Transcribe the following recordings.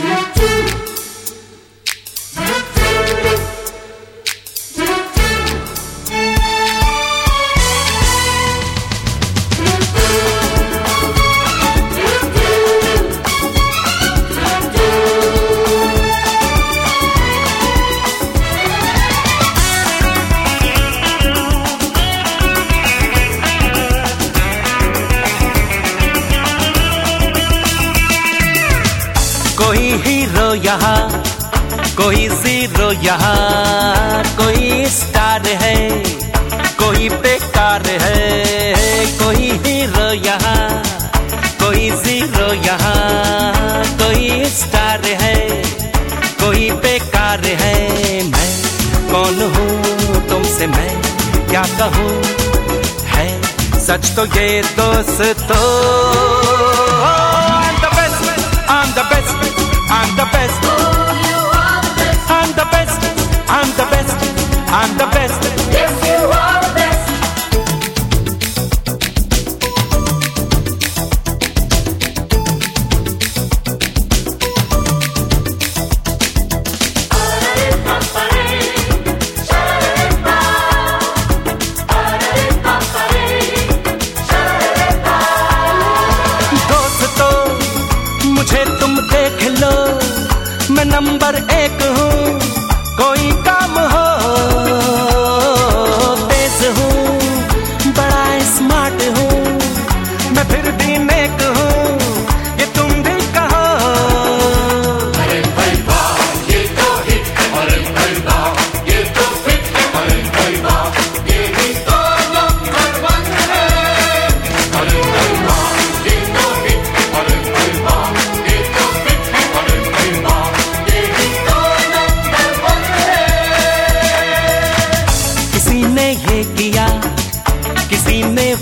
कोई यहाँ। कोई ज़ीरो यहाँ। कोई स्टार है। कोई बेकार है। कोई हीरो यहाँ। कोई ज़ीरो यहाँ। कोई स्टार है। कोई बेकार है। मैं कौन हूँ? तुमसे मैं क्या कहूँ? है सच तो ये दोस्तों I'm the best. Yes, you are the best. मुझे तुम देख लो मैं नंबर एक हूँ कोई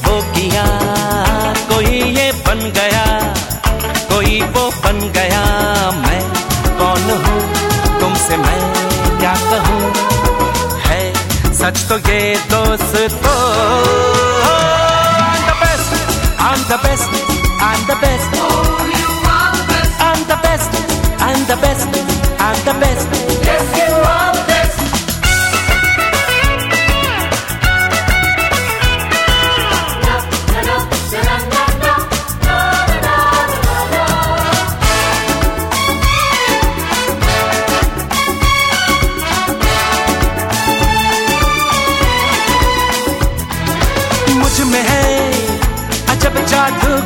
वो किया कोई ये बन गया कोई वो बन गया मैं कौन हूँ तुमसे मैं क्या कहूँ है सच तो ये दोस्तों I'm the best, I'm the best, I'm the best, I'm the best, I'm the best. Yes, you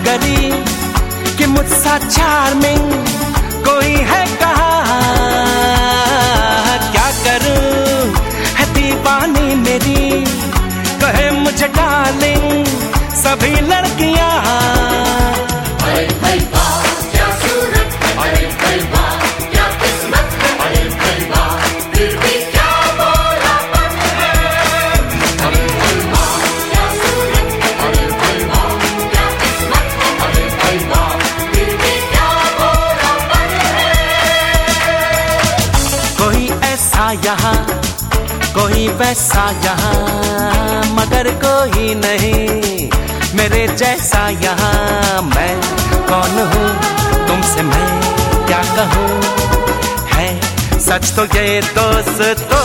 जादूगरी कि मुझसा चार्मिंग कोई है कहा? क्या करूँ? है दीवानी मेरी, कहे मुझे डालें सभी लड़कियाँ। यहाँ कोई वैसा यहाँ मगर कोई नहीं। मेरे जैसा यहाँ मैं कौन हूँ? तुमसे मैं क्या कहूँ? है सच तो ये दोस्त तो।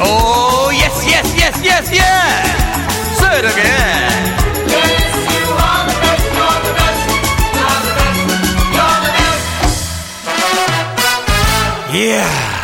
oh, Yes, yes, yes, yes! Say it again! Yeah.